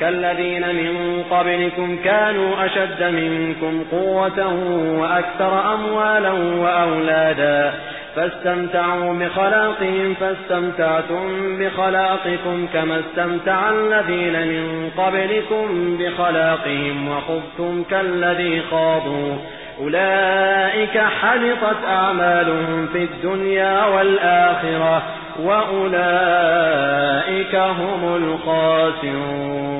كالذين من قبلكم كانوا أشد منكم قوة وأكثر أموالا وأولادا فاستمتعوا بخلاقهم فاستمتعتم بخلاقكم كما استمتع الذين من قبلكم بخلاقهم وخذتم كالذي خاضوا. أولئك حلطت أعمالهم في الدنيا والآخرة وأولئك هم الخاسرون.